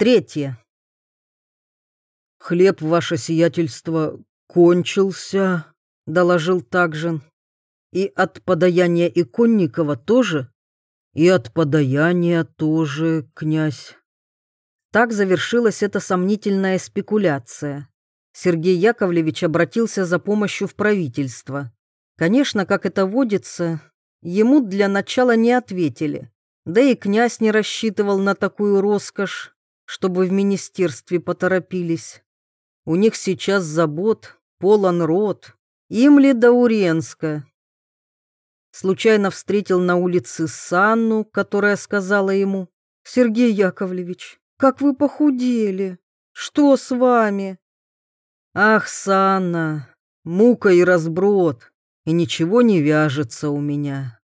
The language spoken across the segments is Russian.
Третье. «Хлеб, ваше сиятельство, кончился», — доложил Такжин. «И от подаяния Иконникова тоже?» «И от подаяния тоже, князь». Так завершилась эта сомнительная спекуляция. Сергей Яковлевич обратился за помощью в правительство. Конечно, как это водится, ему для начала не ответили. Да и князь не рассчитывал на такую роскошь, чтобы в министерстве поторопились. У них сейчас забот, полон рот. Им ли до Уренска? Случайно встретил на улице Санну, которая сказала ему, «Сергей Яковлевич, как вы похудели! Что с вами?» «Ах, Санна, мука и разброд, и ничего не вяжется у меня».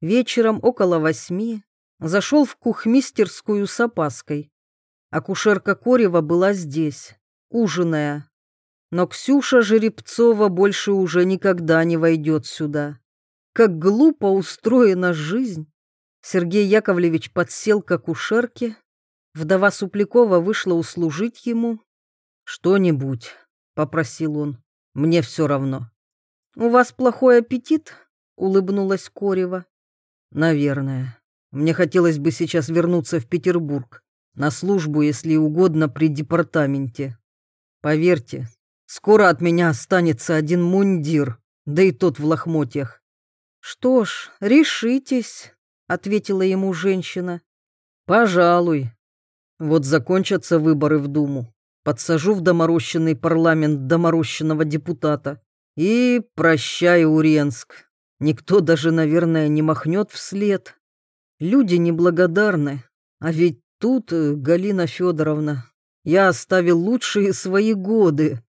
Вечером около восьми зашел в кухмистерскую с опаской. Акушерка Корева была здесь, ужиная. Но Ксюша Жеребцова больше уже никогда не войдет сюда. Как глупо устроена жизнь. Сергей Яковлевич подсел к акушерке. Вдова Суплякова вышла услужить ему. «Что-нибудь», — попросил он, — «мне все равно». «У вас плохой аппетит?» — улыбнулась Корева. «Наверное. Мне хотелось бы сейчас вернуться в Петербург, на службу, если угодно, при департаменте. Поверьте, скоро от меня останется один мундир, да и тот в лохмотьях. «Что ж, решитесь», — ответила ему женщина. «Пожалуй. Вот закончатся выборы в Думу, подсажу в доморощенный парламент доморощенного депутата и прощай, Уренск. Никто даже, наверное, не махнет вслед. Люди неблагодарны, а ведь тут, э, Галина Федоровна, я оставил лучшие свои годы».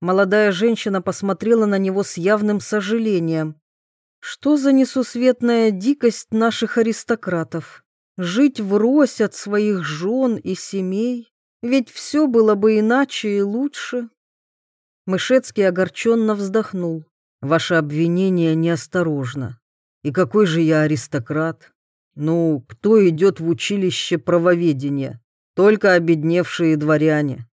Молодая женщина посмотрела на него с явным сожалением. «Что за несусветная дикость наших аристократов? Жить врозь от своих жен и семей? Ведь все было бы иначе и лучше». Мышецкий огорченно вздохнул. Ваше обвинение неосторожно. И какой же я аристократ? Ну, кто идет в училище правоведения? Только обедневшие дворяне.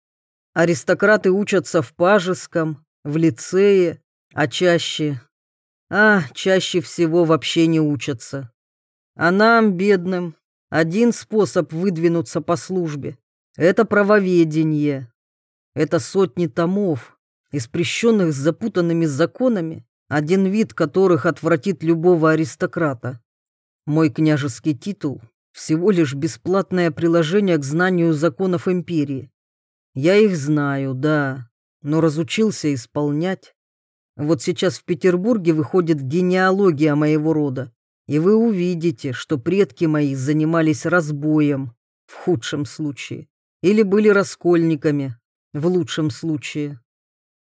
Аристократы учатся в Пажеском, в лицее, а чаще... А, чаще всего вообще не учатся. А нам, бедным, один способ выдвинуться по службе — это правоведение. Это сотни томов, испрещенных запутанными законами, один вид которых отвратит любого аристократа. Мой княжеский титул — всего лишь бесплатное приложение к знанию законов империи. Я их знаю, да, но разучился исполнять. Вот сейчас в Петербурге выходит генеалогия моего рода, и вы увидите, что предки мои занимались разбоем, в худшем случае, или были раскольниками, в лучшем случае.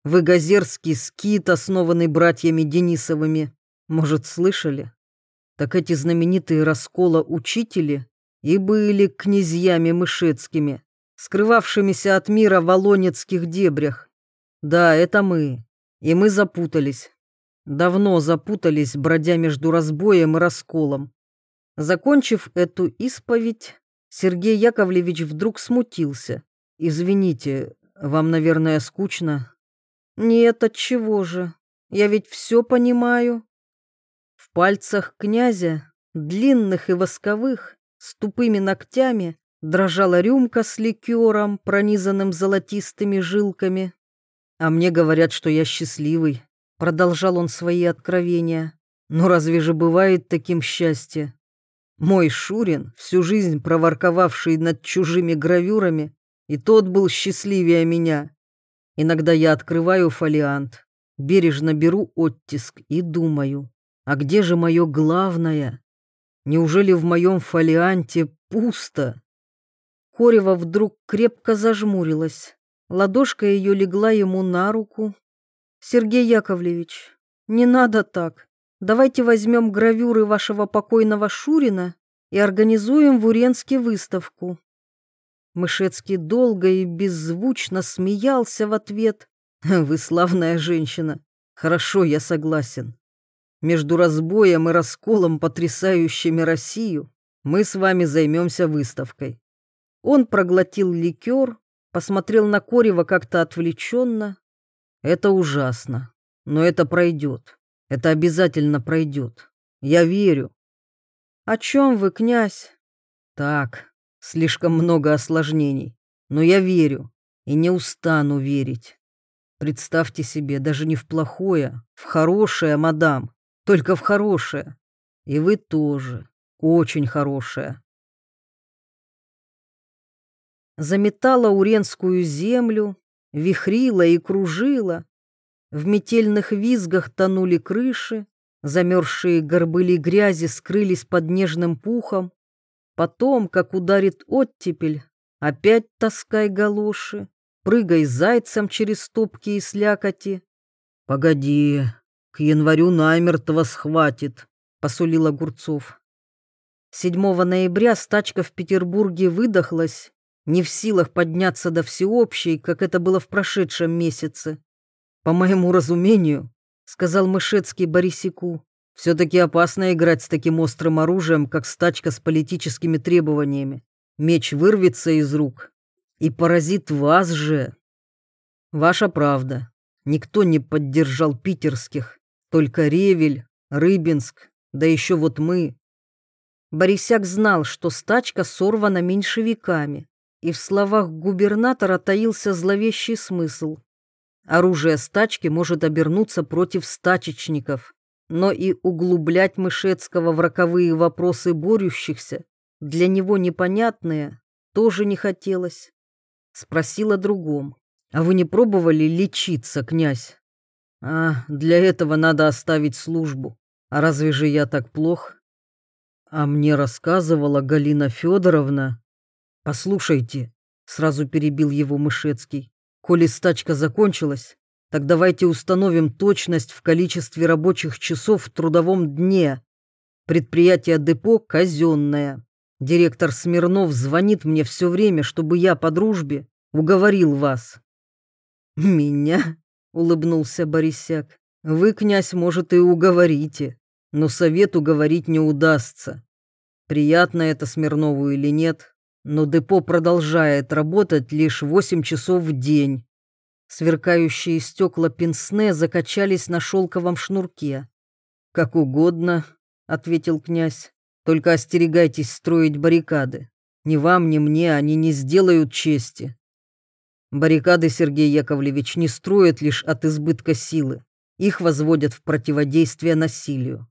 Выгозерский скит, основанный братьями Денисовыми. Может, слышали? Так эти знаменитые раскола учители и были князьями мышецкими, скрывавшимися от мира в Волонецких дебрях. Да, это мы. И мы запутались. Давно запутались, бродя между разбоем и расколом. Закончив эту исповедь, Сергей Яковлевич вдруг смутился. «Извините, вам, наверное, скучно?» Нет, от чего же? Я ведь все понимаю. Пальцах князя, длинных и восковых, с тупыми ногтями, дрожала рюмка с ликером, пронизанным золотистыми жилками. А мне говорят, что я счастливый, продолжал он свои откровения. Но разве же бывает таким счастье? Мой Шурин, всю жизнь проворковавший над чужими гравюрами, и тот был счастливее меня. Иногда я открываю фолиант, бережно беру оттиск и думаю, а где же мое главное? Неужели в моем фолианте пусто? Корева вдруг крепко зажмурилась. Ладошка ее легла ему на руку. «Сергей Яковлевич, не надо так. Давайте возьмем гравюры вашего покойного Шурина и организуем в Уренске выставку. Мышецкий долго и беззвучно смеялся в ответ. «Вы славная женщина. Хорошо, я согласен. Между разбоем и расколом, потрясающими Россию, мы с вами займемся выставкой. Он проглотил ликер, посмотрел на Корева как-то отвлеченно. Это ужасно, но это пройдет. Это обязательно пройдет. Я верю. О чем вы, князь? Так, слишком много осложнений. Но я верю и не устану верить. Представьте себе, даже не в плохое, в хорошее, мадам, только в хорошее. И вы тоже, очень хорошее. Заметала уренскую землю, вихрила и кружила. В метельных визгах тонули крыши, замерзшие горбыли грязи скрылись под нежным пухом. Потом, как ударит оттепель, опять таскай галоши, прыгай зайцем через топки и слякоти. — Погоди, к январю намертво схватит, — посулил Огурцов. 7 ноября стачка в Петербурге выдохлась, не в силах подняться до всеобщей, как это было в прошедшем месяце. По моему разумению, сказал Мышецкий Борисику, все-таки опасно играть с таким острым оружием, как стачка с политическими требованиями. Меч вырвется из рук и поразит вас же. Ваша правда. Никто не поддержал питерских, только Ревель, Рыбинск, да еще вот мы. Борисяк знал, что стачка сорвана меньшевиками, и в словах губернатора таился зловещий смысл. Оружие стачки может обернуться против стачечников, но и углублять Мышецкого в роковые вопросы борющихся, для него непонятные, тоже не хотелось. Спросил о другом. «А вы не пробовали лечиться, князь?» «А, для этого надо оставить службу. А разве же я так плох?» «А мне рассказывала Галина Федоровна». «Послушайте», — сразу перебил его Мышецкий, Коли стачка закончилась, так давайте установим точность в количестве рабочих часов в трудовом дне. Предприятие депо казенное. Директор Смирнов звонит мне все время, чтобы я по дружбе уговорил вас. Меня? Улыбнулся Борисяк. Вы, князь, может, и уговорите, но совет уговорить не удастся. Приятно это Смирнову или нет, но депо продолжает работать лишь восемь часов в день. Сверкающие стекла пенсне закачались на шелковом шнурке. «Как угодно», — ответил князь, — «только остерегайтесь строить баррикады. Ни вам, ни мне они не сделают чести». Баррикады, Сергей Яковлевич, не строят лишь от избытка силы. Их возводят в противодействие насилию.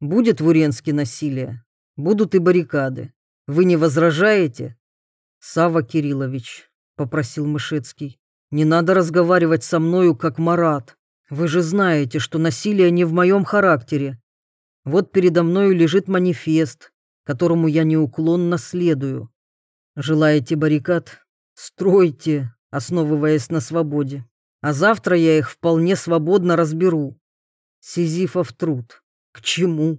Будет в Уренске насилие, будут и баррикады. Вы не возражаете? Сава Кириллович, попросил Мышецкий, не надо разговаривать со мною как Марат. Вы же знаете, что насилие не в моем характере. Вот передо мною лежит манифест, которому я неуклонно следую. Желаете баррикад? Стройте, основываясь на свободе. А завтра я их вполне свободно разберу. Сизифов труд. К чему?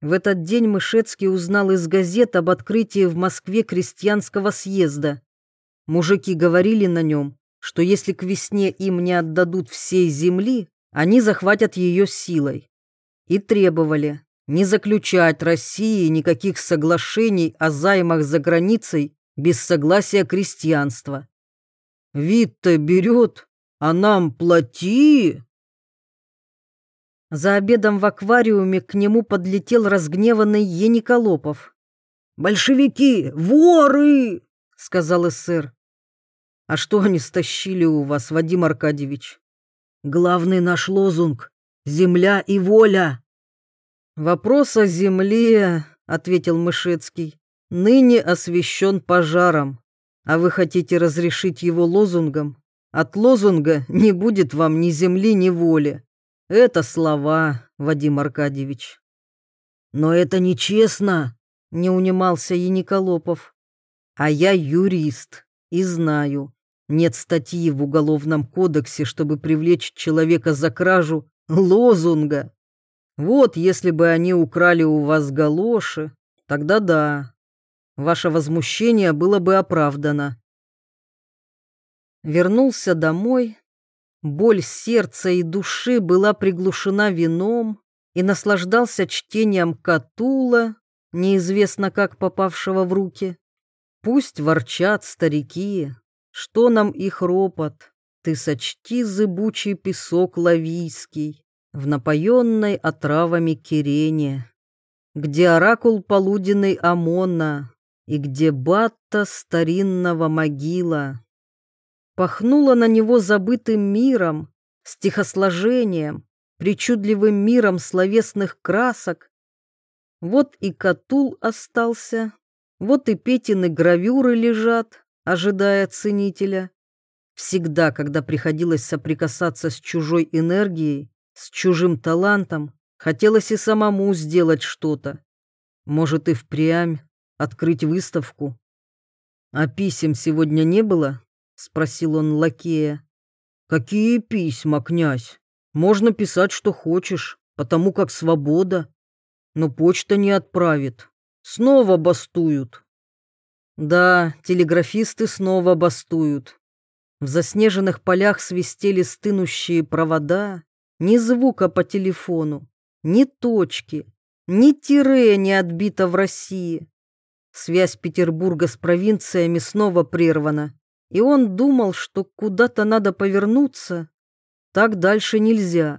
В этот день Мышецкий узнал из газет об открытии в Москве крестьянского съезда. Мужики говорили на нем, что если к весне им не отдадут всей земли, они захватят ее силой. И требовали не заключать России никаких соглашений о займах за границей без согласия крестьянства. «Вид-то берет, а нам плати!» За обедом в аквариуме к нему подлетел разгневанный Ениколопов. «Большевики! Воры!» — сказал эсэр. «А что они стащили у вас, Вадим Аркадьевич?» «Главный наш лозунг — земля и воля». «Вопрос о земле», — ответил Мышецкий, — «ныне освещен пожаром. А вы хотите разрешить его лозунгом? От лозунга не будет вам ни земли, ни воли. Это слова, Вадим Аркадьевич. Но это нечестно, не унимался Яниколопов. А я юрист и знаю, нет статьи в Уголовном кодексе, чтобы привлечь человека за кражу лозунга. Вот если бы они украли у вас галоши, тогда да, ваше возмущение было бы оправдано. Вернулся домой, Боль сердца и души была приглушена вином и наслаждался чтением Катула, неизвестно как попавшего в руки. Пусть ворчат старики, что нам их ропот, ты сочти зыбучий песок лавийский в напоенной отравами кирене, где оракул полуденный Амона и где батта старинного могила. Пахнуло на него забытым миром, стихосложением, причудливым миром словесных красок. Вот и Катул остался, вот и Петины гравюры лежат, ожидая ценителя. Всегда, когда приходилось соприкасаться с чужой энергией, с чужим талантом, хотелось и самому сделать что-то. Может, и впрямь открыть выставку. «А писем сегодня не было?» — спросил он лакея. «Какие письма, князь? Можно писать, что хочешь, потому как свобода. Но почта не отправит. Снова бастуют». Да, телеграфисты снова бастуют. В заснеженных полях свистели стынущие провода, ни звука по телефону, ни точки, ни тире не отбито в России. Связь Петербурга с провинциями снова прервана, и он думал, что куда-то надо повернуться. Так дальше нельзя.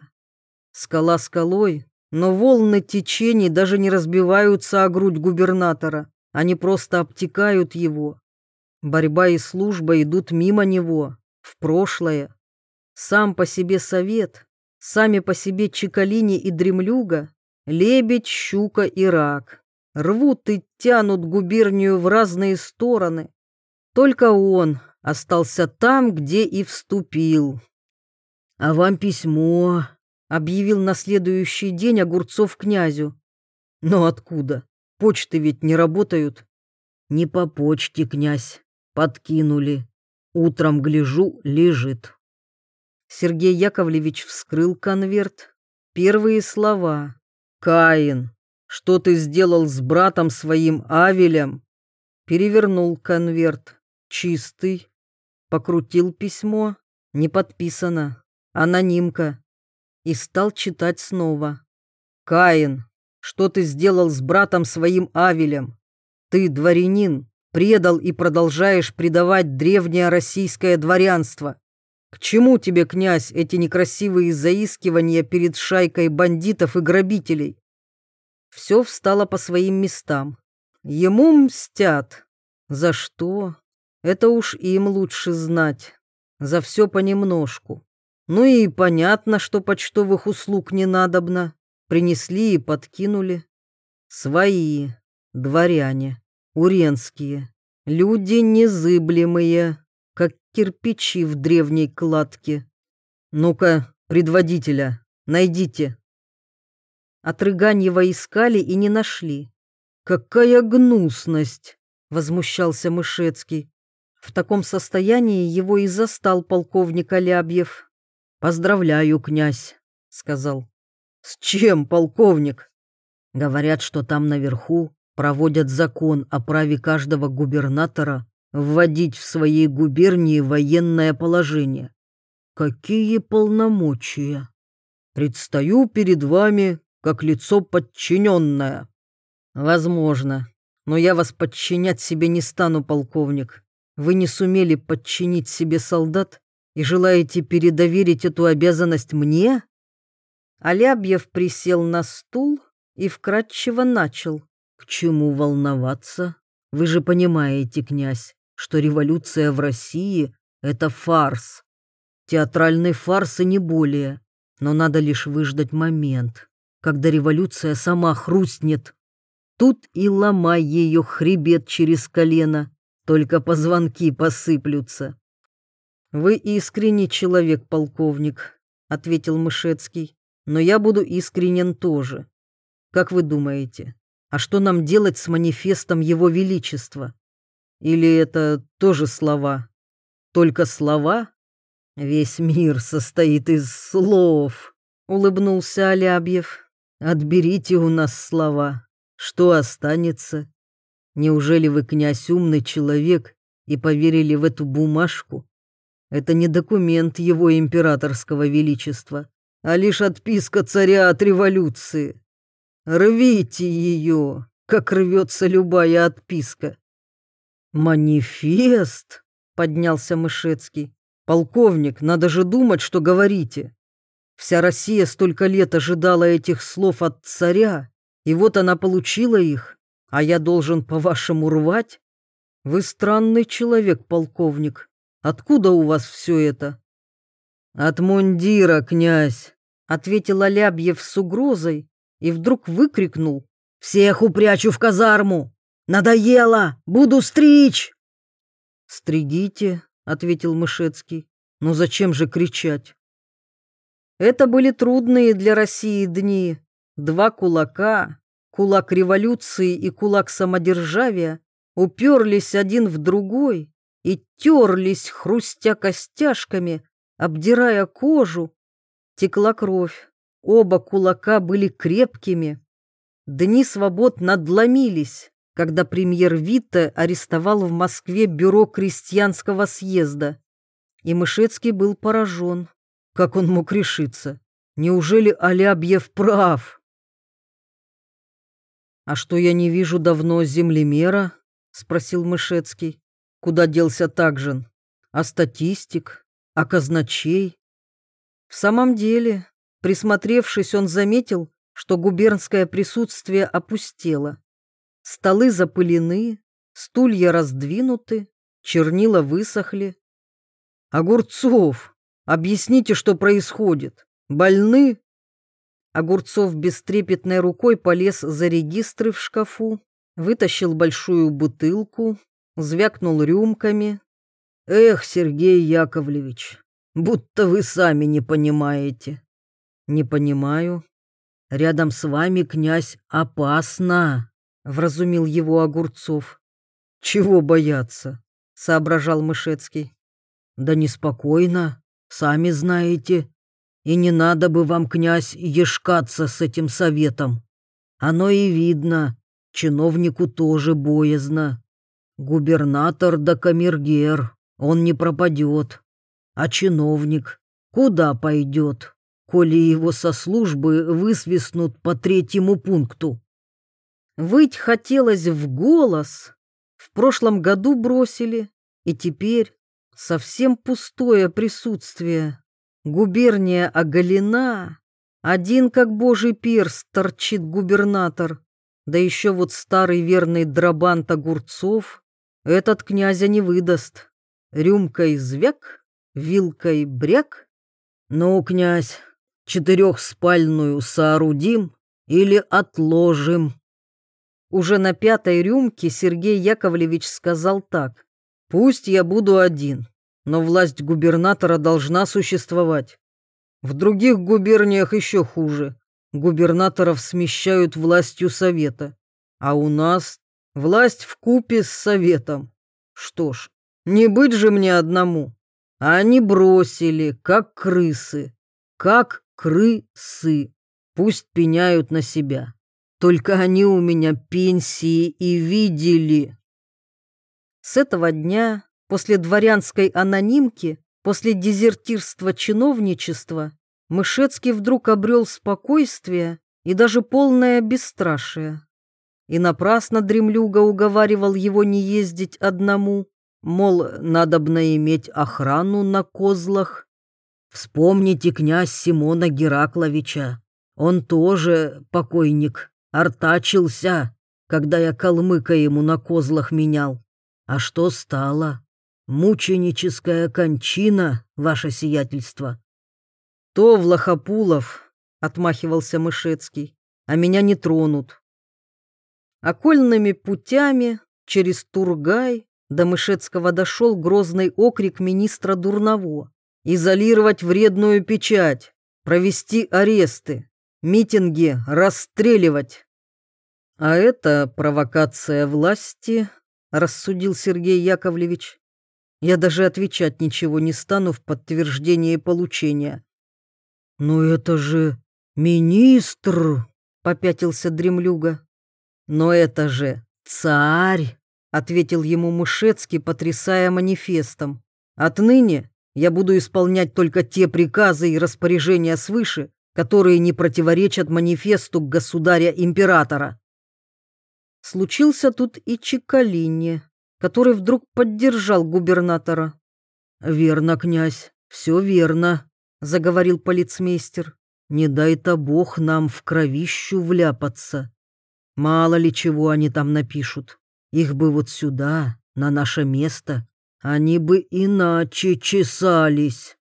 Скала скалой, но волны течений даже не разбиваются о грудь губернатора, они просто обтекают его. Борьба и служба идут мимо него, в прошлое. Сам по себе совет, сами по себе Чекалини и Дремлюга, лебедь, щука и рак. Рвут и тянут губернию в разные стороны. Только он остался там, где и вступил. «А вам письмо», — объявил на следующий день Огурцов князю. «Но откуда? Почты ведь не работают». «Не по почте, князь. Подкинули. Утром гляжу, лежит. Сергей Яковлевич вскрыл конверт. Первые слова. «Каин, что ты сделал с братом своим Авелем?» Перевернул конверт. Чистый. Покрутил письмо. Не подписано. Анонимка. И стал читать снова. «Каин, что ты сделал с братом своим Авелем? Ты дворянин, предал и продолжаешь предавать древнее российское дворянство. К чему тебе, князь, эти некрасивые заискивания перед шайкой бандитов и грабителей? Все встало по своим местам. Ему мстят. За что? Это уж им лучше знать. За все понемножку. Ну и понятно, что почтовых услуг не надобно. Принесли и подкинули. Свои, дворяне. Уренские. Люди незыблемые, как кирпичи в древней кладке. Ну-ка, предводителя, найдите. Отрыганьева искали и не нашли. Какая гнусность, возмущался Мышецкий. В таком состоянии его и застал полковник Алябьев. «Поздравляю, князь», — сказал. «С чем, полковник?» «Говорят, что там наверху проводят закон о праве каждого губернатора вводить в своей губернии военное положение. Какие полномочия! Предстаю перед вами как лицо подчиненное. Возможно, но я вас подчинять себе не стану, полковник. Вы не сумели подчинить себе солдат и желаете передоверить эту обязанность мне? Алябьев присел на стул и вкратчиво начал. К чему волноваться? Вы же понимаете, князь, что революция в России — это фарс. Театральный фарс и не более. Но надо лишь выждать момент, когда революция сама хрустнет. Тут и ломай ее хребет через колено, только позвонки посыплются. «Вы искренний человек, полковник», — ответил Мышецкий, «но я буду искренен тоже. Как вы думаете, а что нам делать с манифестом Его Величества? Или это тоже слова? Только слова? Весь мир состоит из слов, улыбнулся Алябьев. Отберите у нас слова. Что останется? Неужели вы, князь, умный человек и поверили в эту бумажку? Это не документ его императорского величества, а лишь отписка царя от революции. Рвите ее, как рвется любая отписка. «Манифест!» — поднялся Мышецкий. «Полковник, надо же думать, что говорите. Вся Россия столько лет ожидала этих слов от царя, и вот она получила их, а я должен, по-вашему, рвать? Вы странный человек, полковник. Откуда у вас все это?» «От мундира, князь», — ответил Алябьев с угрозой и вдруг выкрикнул. «Всех упрячу в казарму! Надоело! Буду стричь!» «Стригите», — ответил Мышецкий. «Но зачем же кричать?» Это были трудные для России дни. Два кулака, кулак революции и кулак самодержавия, уперлись один в другой и терлись, хрустя костяшками, обдирая кожу. Текла кровь. Оба кулака были крепкими. Дни свобод надломились, когда премьер Витте арестовал в Москве бюро крестьянского съезда. И Мышецкий был поражен. Как он мог решиться? Неужели Алябьев прав? «А что я не вижу давно землемера?» — спросил Мышецкий. «Куда делся Такжин? А статистик? А казначей?» В самом деле, присмотревшись, он заметил, что губернское присутствие опустело. Столы запылены, стулья раздвинуты, чернила высохли. «Огурцов, объясните, что происходит. Больны?» Огурцов бестрепетной рукой полез за регистры в шкафу, вытащил большую бутылку, звякнул рюмками. «Эх, Сергей Яковлевич, будто вы сами не понимаете». «Не понимаю. Рядом с вами, князь, опасно», — вразумил его Огурцов. «Чего бояться?» — соображал Мышецкий. «Да неспокойно, сами знаете. И не надо бы вам, князь, ешкаться с этим советом. Оно и видно, чиновнику тоже боязно. Губернатор да камергер, он не пропадет. А чиновник куда пойдет, коли его со службы высвистнут по третьему пункту? Выть хотелось в голос. В прошлом году бросили, и теперь совсем пустое присутствие. Губерния оголена, один как божий перст торчит губернатор, да еще вот старый верный драбант огурцов, этот князя не выдаст. Рюмкой звяк, вилкой бряк. Ну, князь, четырехспальную соорудим или отложим. Уже на пятой рюмке Сергей Яковлевич сказал так. «Пусть я буду один, но власть губернатора должна существовать. В других губерниях еще хуже. Губернаторов смещают властью совета, а у нас власть в купе с советом. Что ж, не быть же мне одному. Они бросили, как крысы, как крысы. Пусть пеняют на себя. Только они у меня пенсии и видели. С этого дня После дворянской анонимки, после дезертирства чиновничества, Мышецкий вдруг обрел спокойствие и даже полное бесстрашие. И напрасно дремлюга уговаривал его не ездить одному, мол, надобно иметь охрану на козлах. Вспомните князь Симона Геракловича, он тоже покойник, артачился, когда я калмыка ему на козлах менял. А что стало? мученическая кончина, ваше сиятельство. То Влахопулов, отмахивался Мышецкий, а меня не тронут. Окольными путями через Тургай до Мышецкого дошел грозный окрик министра Дурново. Изолировать вредную печать, провести аресты, митинги расстреливать. А это провокация власти, рассудил Сергей Яковлевич. Я даже отвечать ничего не стану в подтверждение получения. «Но это же министр!» — попятился дремлюга. «Но это же царь!» — ответил ему Мышецкий, потрясая манифестом. «Отныне я буду исполнять только те приказы и распоряжения свыше, которые не противоречат манифесту государя-императора». Случился тут и Чекалине. который вдруг поддержал губернатора. «Верно, князь, все верно», — заговорил полицмейстер. «Не дай-то бог нам в кровищу вляпаться. Мало ли чего они там напишут. Их бы вот сюда, на наше место, они бы иначе чесались».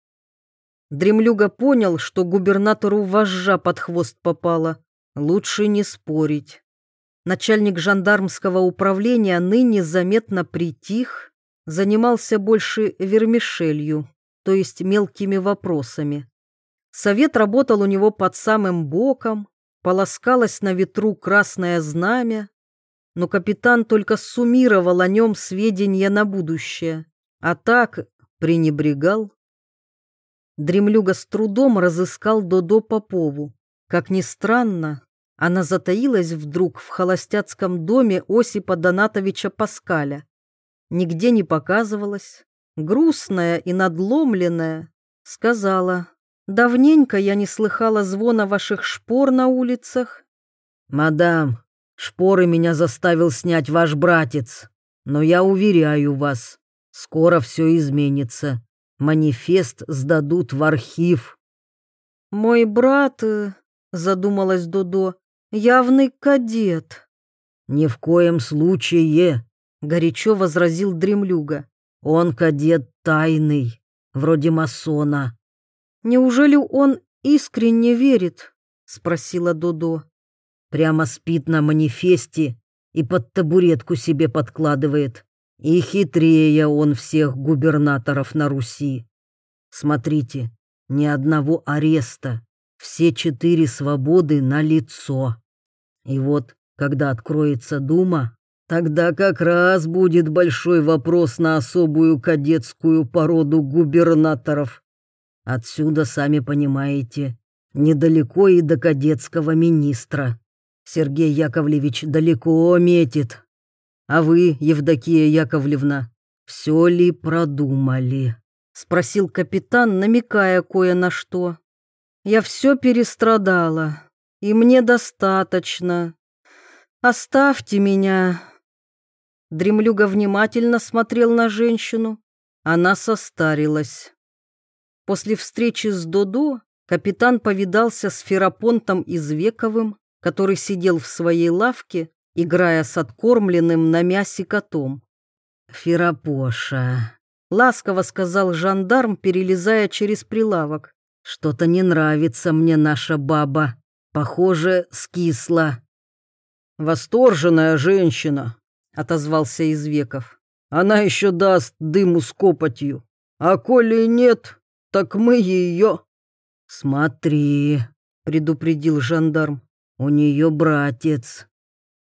Дремлюга понял, что губернатору вожжа под хвост попала. Лучше не спорить. Начальник жандармского управления ныне заметно притих, занимался больше вермишелью, то есть мелкими вопросами. Совет работал у него под самым боком, полоскалось на ветру красное знамя, но капитан только суммировал о нем сведения на будущее, а так пренебрегал. Дремлюга с трудом разыскал Додо Попову. Как ни странно, она затаилась вдруг в холостяцком доме Осипа Донатовича Паскаля. Нигде не показывалась, грустная и надломленная, сказала, «Давненько я не слыхала звона ваших шпор на улицах». «Мадам, шпоры меня заставил снять ваш братец, но я уверяю вас, скоро все изменится. Манифест сдадут в архив». «Мой брат...» э, — задумалась Додо явный кадет». «Ни в коем случае», — горячо возразил Дремлюга. «Он кадет тайный, вроде масона». «Неужели он искренне верит?» — спросила Додо. «Прямо спит на манифесте и под табуретку себе подкладывает. И хитрее он всех губернаторов на Руси. Смотрите, ни одного ареста, все четыре свободы на лицо. И вот, когда откроется Дума, тогда как раз будет большой вопрос на особую кадетскую породу губернаторов. Отсюда, сами понимаете, недалеко и до кадетского министра. Сергей Яковлевич далеко метит. А вы, Евдокия Яковлевна, все ли продумали? Спросил капитан, намекая кое на что. Я все перестрадала, и мне достаточно. Оставьте меня. Дремлюга внимательно смотрел на женщину. Она состарилась. После встречи с Додо капитан повидался с Ферапонтом Извековым, который сидел в своей лавке, играя с откормленным на мясе котом. «Ферапоша», — ласково сказал жандарм, перелезая через прилавок. Что-то не нравится мне наша баба. Похоже, скисла. Восторженная женщина, отозвался Извеков. Она еще даст дыму с копотью. А коли нет, так мы ее... Смотри, предупредил жандарм. У нее братец.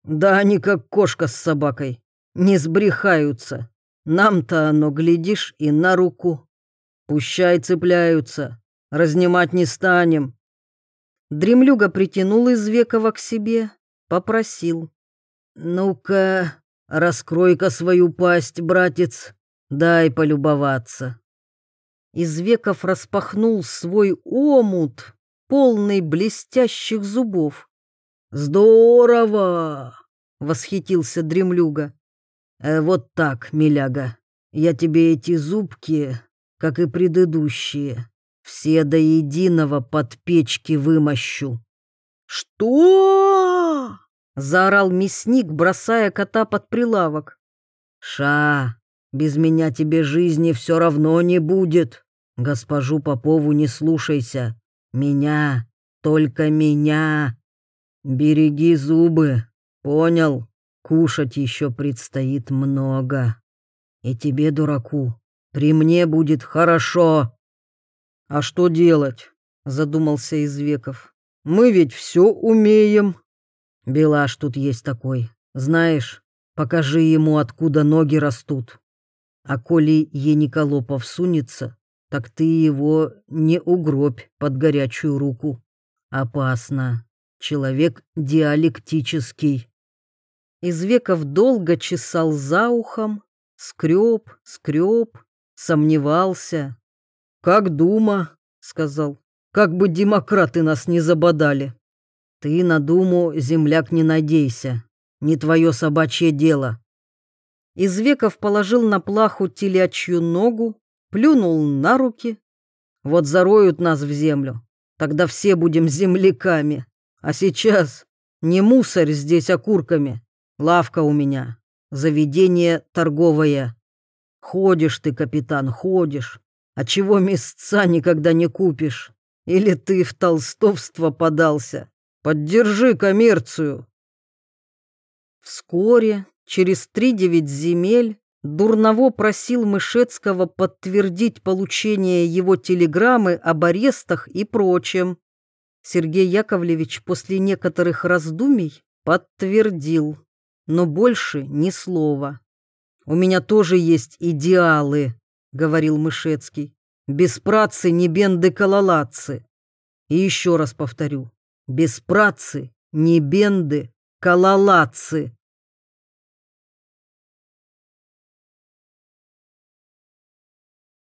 Да они как кошка с собакой. Не сбрехаются. Нам-то оно, глядишь, и на руку. Пущай цепляются. Разнимать не станем. Дремлюга притянул Извекова к себе, попросил. «Ну-ка, раскрой-ка свою пасть, братец, дай полюбоваться». Извеков распахнул свой омут, полный блестящих зубов. «Здорово!» — восхитился дремлюга. «Э, «Вот так, миляга, я тебе эти зубки, как и предыдущие, все до единого под печки вымощу». «Что?» — заорал мясник, бросая кота под прилавок. «Ша, без меня тебе жизни все равно не будет. Госпожу Попову не слушайся. Меня, только меня. Береги зубы, понял? Кушать еще предстоит много. И тебе, дураку, при мне будет хорошо». «А что делать?» — задумался Извеков. «Мы ведь все умеем». «Белаш тут есть такой. Знаешь, покажи ему, откуда ноги растут. А коли Ениколопов сунется, так ты его не угробь под горячую руку. Опасно. Человек диалектический». Извеков долго чесал за ухом, скреб, скреб, сомневался, «Как дума», — сказал, — «как бы демократы нас не забодали». «Ты на думу, земляк, не надейся. Не твое собачье дело». Извеков положил на плаху телячью ногу, плюнул на руки. Вот зароют нас в землю, тогда все будем земляками. А сейчас не мусорь здесь окурками. Лавка у меня, заведение торговое. Ходишь ты, капитан, ходишь. А чего места никогда не купишь? Или ты в толстовство подался? Поддержи коммерцию. Вскоре, через три девять земель, Дурново просил Мышецкого подтвердить получение его телеграммы об арестах и прочем. Сергей Яковлевич после некоторых раздумий подтвердил, но больше ни слова. «У меня тоже есть идеалы», — говорил Мышецкий. «Без працы не бенды кололатцы». И еще раз повторю, без працы не бенды кололатцы.